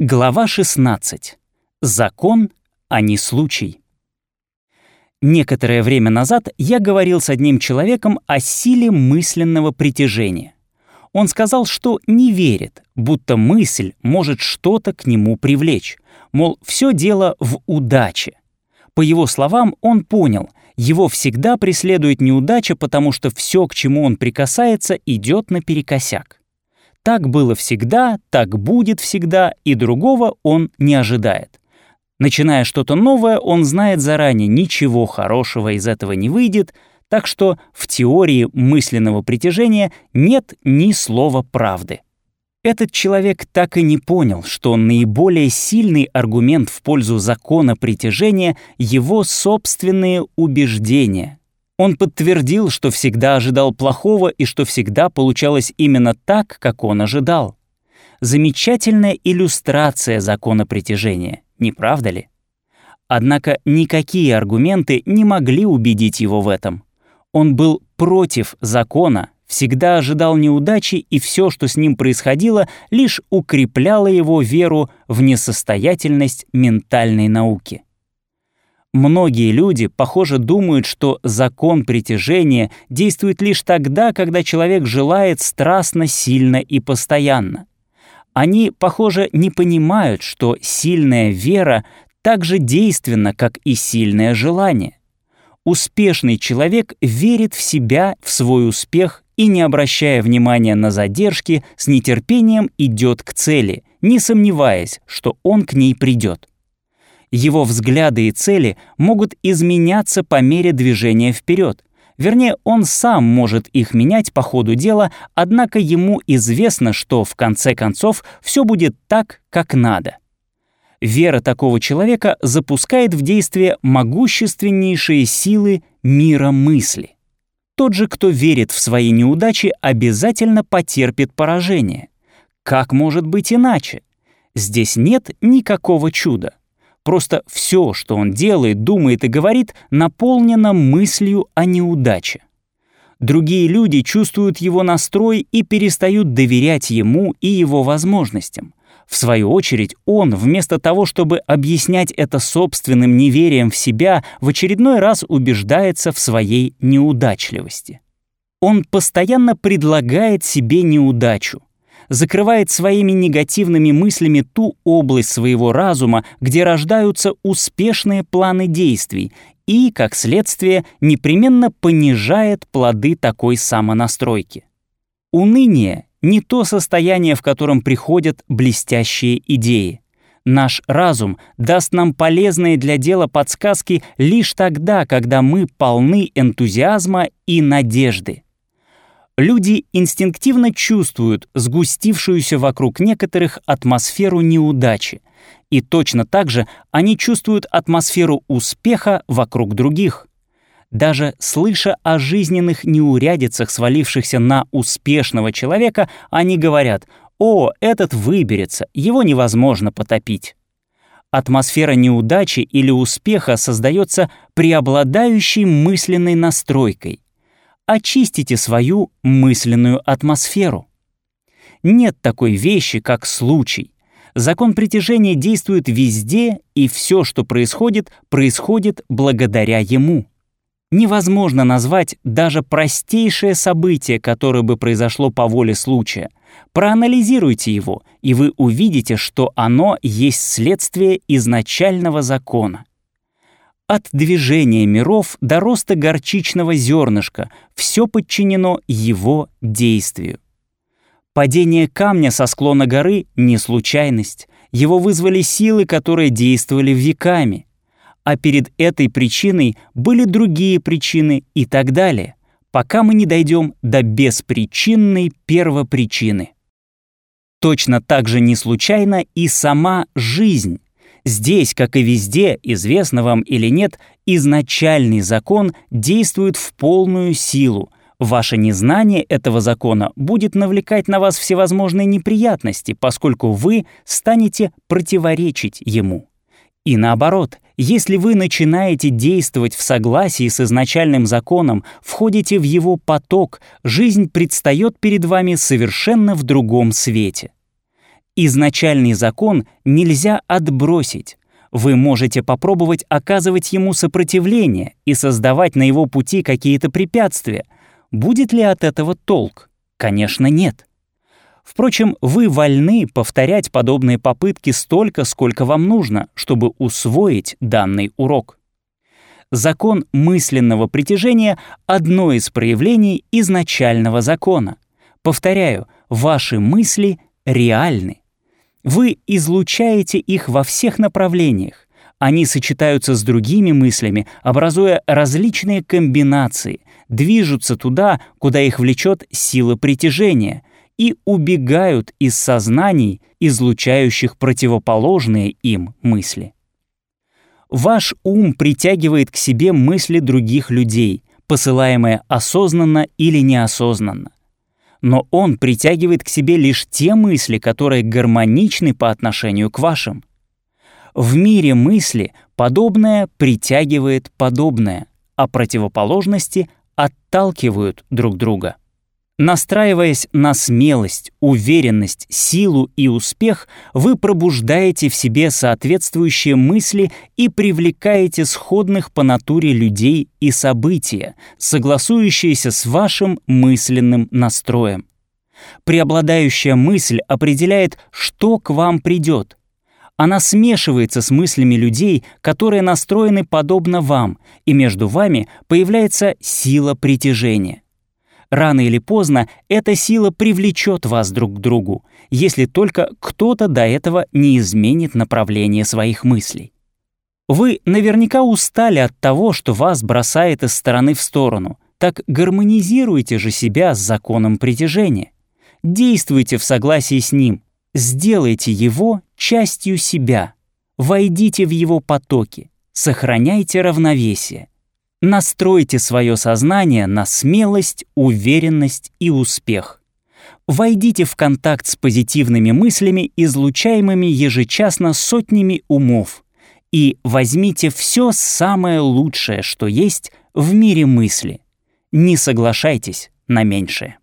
Глава 16. Закон, а не случай. Некоторое время назад я говорил с одним человеком о силе мысленного притяжения. Он сказал, что не верит, будто мысль может что-то к нему привлечь, мол, все дело в удаче. По его словам, он понял, его всегда преследует неудача, потому что все, к чему он прикасается, идет наперекосяк. Так было всегда, так будет всегда, и другого он не ожидает. Начиная что-то новое, он знает заранее, ничего хорошего из этого не выйдет, так что в теории мысленного притяжения нет ни слова правды. Этот человек так и не понял, что наиболее сильный аргумент в пользу закона притяжения — его собственные убеждения, он подтвердил, что всегда ожидал плохого и что всегда получалось именно так, как он ожидал. Замечательная иллюстрация закона притяжения, не правда ли? Однако никакие аргументы не могли убедить его в этом. Он был против закона, всегда ожидал неудачи, и все, что с ним происходило, лишь укрепляло его веру в несостоятельность ментальной науки. Многие люди, похоже, думают, что закон притяжения действует лишь тогда, когда человек желает страстно, сильно и постоянно. Они, похоже, не понимают, что сильная вера так же действенна, как и сильное желание. Успешный человек верит в себя, в свой успех и, не обращая внимания на задержки, с нетерпением идет к цели, не сомневаясь, что он к ней придет его взгляды и цели могут изменяться по мере движения вперед. Вернее, он сам может их менять по ходу дела, однако ему известно, что в конце концов все будет так, как надо. Вера такого человека запускает в действие могущественнейшие силы мира мысли. Тот же, кто верит в свои неудачи, обязательно потерпит поражение. Как может быть иначе? Здесь нет никакого чуда. Просто все, что он делает, думает и говорит, наполнено мыслью о неудаче. Другие люди чувствуют его настрой и перестают доверять ему и его возможностям. В свою очередь, он, вместо того, чтобы объяснять это собственным неверием в себя, в очередной раз убеждается в своей неудачливости. Он постоянно предлагает себе неудачу, закрывает своими негативными мыслями ту область своего разума, где рождаются успешные планы действий и, как следствие, непременно понижает плоды такой самонастройки. Уныние — не то состояние, в котором приходят блестящие идеи. Наш разум даст нам полезные для дела подсказки лишь тогда, когда мы полны энтузиазма и надежды. Люди инстинктивно чувствуют сгустившуюся вокруг некоторых атмосферу неудачи, и точно так же они чувствуют атмосферу успеха вокруг других. Даже слыша о жизненных неурядицах, свалившихся на успешного человека, они говорят «О, этот выберется, его невозможно потопить». Атмосфера неудачи или успеха создается преобладающей мысленной настройкой — очистите свою мысленную атмосферу. Нет такой вещи, как случай. Закон притяжения действует везде, и все, что происходит, происходит благодаря ему. Невозможно назвать даже простейшее событие, которое бы произошло по воле случая. Проанализируйте его, и вы увидите, что оно есть следствие изначального закона. От движения миров до роста горчичного зернышка все подчинено его действию. Падение камня со склона горы — не случайность. Его вызвали силы, которые действовали веками. А перед этой причиной были другие причины и так далее, пока мы не дойдем до беспричинной первопричины. Точно так же не случайно и сама жизнь. Здесь, как и везде, известно вам или нет, изначальный закон действует в полную силу. Ваше незнание этого закона будет навлекать на вас всевозможные неприятности, поскольку вы станете противоречить ему. И наоборот, если вы начинаете действовать в согласии с изначальным законом, входите в его поток, жизнь предстает перед вами совершенно в другом свете. Изначальный закон нельзя отбросить. Вы можете попробовать оказывать ему сопротивление и создавать на его пути какие-то препятствия. Будет ли от этого толк? Конечно, нет. Впрочем, вы вольны повторять подобные попытки столько, сколько вам нужно, чтобы усвоить данный урок. Закон мысленного притяжения — одно из проявлений изначального закона. Повторяю, ваши мысли реальны. Вы излучаете их во всех направлениях. Они сочетаются с другими мыслями, образуя различные комбинации, движутся туда, куда их влечет сила притяжения, и убегают из сознаний, излучающих противоположные им мысли. Ваш ум притягивает к себе мысли других людей, посылаемые осознанно или неосознанно. Но он притягивает к себе лишь те мысли, которые гармоничны по отношению к вашим. В мире мысли подобное притягивает подобное, а противоположности отталкивают друг друга. Настраиваясь на смелость, уверенность, силу и успех, вы пробуждаете в себе соответствующие мысли и привлекаете сходных по натуре людей и события, согласующиеся с вашим мысленным настроем. Преобладающая мысль определяет, что к вам придет. Она смешивается с мыслями людей, которые настроены подобно вам, и между вами появляется сила притяжения. Рано или поздно эта сила привлечет вас друг к другу, если только кто-то до этого не изменит направление своих мыслей. Вы наверняка устали от того, что вас бросает из стороны в сторону. Так гармонизируйте же себя с законом притяжения. Действуйте в согласии с ним. Сделайте его частью себя. Войдите в его потоки. Сохраняйте равновесие. Настройте свое сознание на смелость, уверенность и успех. Войдите в контакт с позитивными мыслями, излучаемыми ежечасно сотнями умов, и возьмите все самое лучшее, что есть в мире мысли. Не соглашайтесь на меньшее.